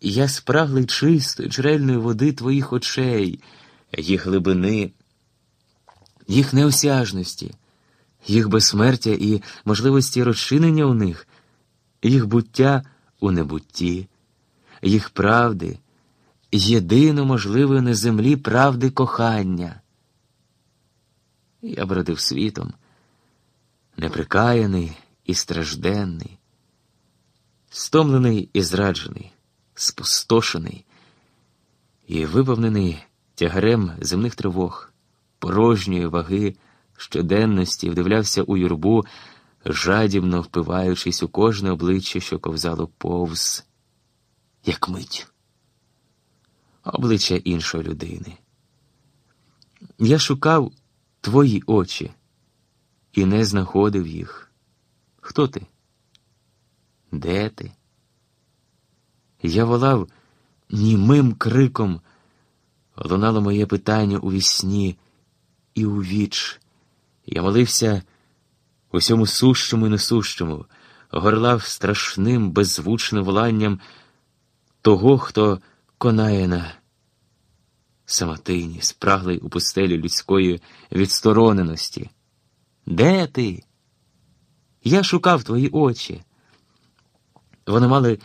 Я спраглий чистої, джерельної води твоїх очей, їх глибини, їх неосяжності, їх безсмертя і можливості розчинення у них, їх буття у небутті, їх правди, єдино можливої на землі правди кохання. Я бродив світом, неприкаяний і стражденний, стомлений і зраджений, спустошений і виповнений тягарем земних тривог, порожньої ваги, щоденності, вдивлявся у юрбу, жадібно впиваючись у кожне обличчя, що ковзало повз, як мить, обличчя іншої людини. Я шукав твої очі і не знаходив їх. Хто ти? Де ти? Я волав німим криком, лунало моє питання у вісні і у віч. Я молився усьому сущому і несущому, горлав страшним, беззвучним воланням того, хто конає на самотині, спраглий у пустелі людської відстороненості. Де ти? Я шукав твої очі. Вони мали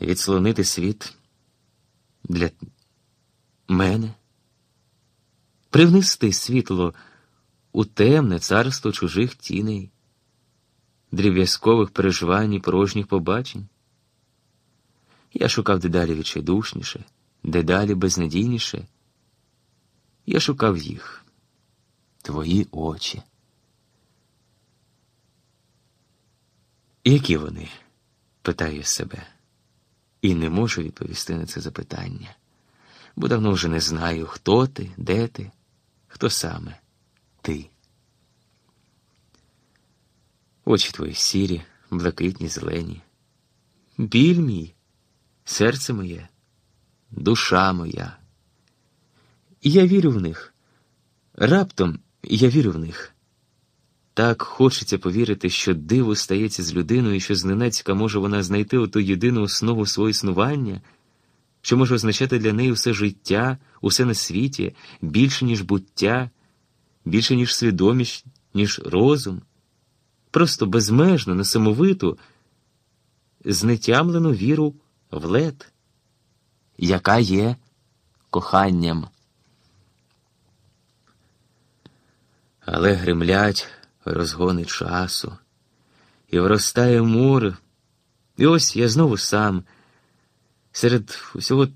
відслонити світ для мене, привнести світло у темне царство чужих тіней, дріб'язкових переживань і порожніх побачень. Я шукав дедалі відчайдушніше, дедалі безнадійніше. Я шукав їх, твої очі. Які вони? питаю себе, і не можу відповісти на це запитання, бо давно вже не знаю, хто ти, де ти, хто саме ти. Очі твої сірі, блакитні, зелені. Біль мій, серце моє, душа моя. І я вірю в них. Раптом я вірю в них. Так хочеться повірити, що диво стається з людиною, що зненацька може вона знайти оту єдину основу свого існування, що може означати для неї все життя, усе на світі, більше, ніж буття, більше, ніж свідомість, ніж розум, просто безмежно, несамовиту, знетямлену віру в лед, яка є коханням. Але гремлять розгони часу, і вростає море, і ось я знову сам, серед усього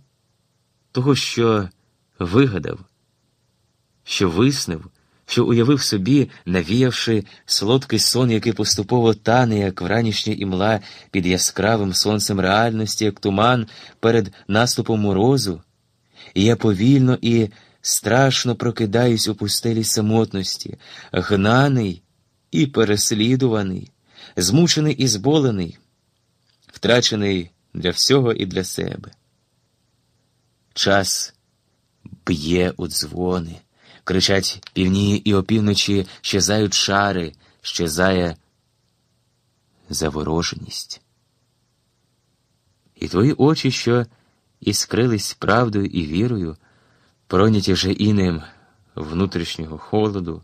того, що вигадав, що виснив, що уявив собі, навіявши солодкий сон, який поступово тане, як вранішня імла під яскравим сонцем реальності, як туман перед наступом морозу, і я повільно і страшно прокидаюсь у пустелі самотності, гнаний і переслідуваний, змучений і зболений, втрачений для всього і для себе. Час б'є у дзвони, кричать півні і опівночі щезають шари, щезає завороженість. І твої очі, що іскрились правдою і вірою, проняті вже інем внутрішнього холоду,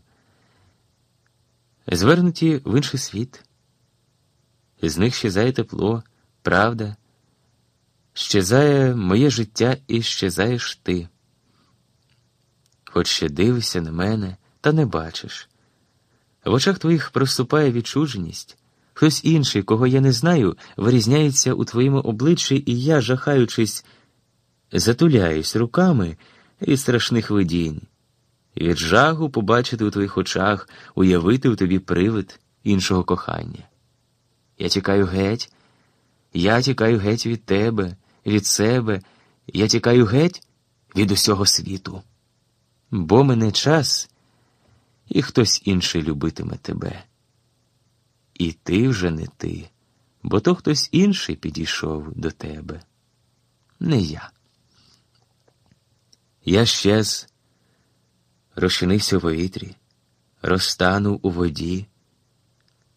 звернуті в інший світ. З них щезає тепло, правда, щезає моє життя і щезаєш ти. Хоч ще дивишся на мене, та не бачиш. В очах твоїх проступає відчуженість. Хтось інший, кого я не знаю, вирізняється у твоєму обличчі, і я, жахаючись, затуляюсь руками від страшних видінь, від жагу побачити у твоїх очах, уявити у тобі привид іншого кохання. Я тікаю геть, я тікаю геть від тебе, від себе, я тікаю геть від усього світу. Бо мене час, і хтось інший любитиме тебе. І ти вже не ти, бо то хтось інший підійшов до тебе, не я. Я щез, розчинився в повітрі, розтанув у воді,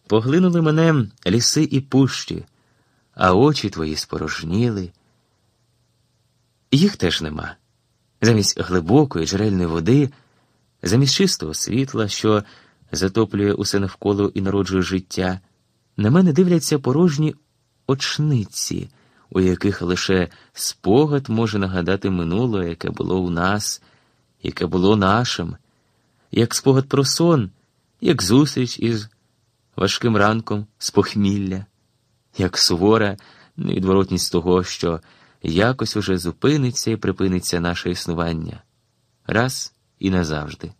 поглинули мене ліси і пущі, а очі твої спорожніли, Їх теж нема. Замість глибокої джерельної води, замість чистого світла, що затоплює усе навколо і народжує життя, на мене дивляться порожні очниці, у яких лише спогад може нагадати минуле, яке було у нас, яке було нашим, як спогад про сон, як зустріч із важким ранком з похмілля, як сувора невідворотність того, що якось уже зупиниться і припиниться наше існування раз і назавжди.